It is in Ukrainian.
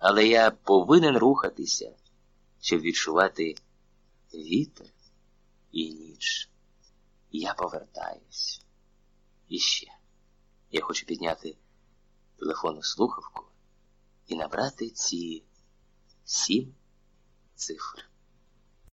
але я повинен рухатися, щоб відчувати вітер і ніч. Я повертаюсь. І ще. Я хочу підняти телефонну слухавку і набрати ці сім цифр.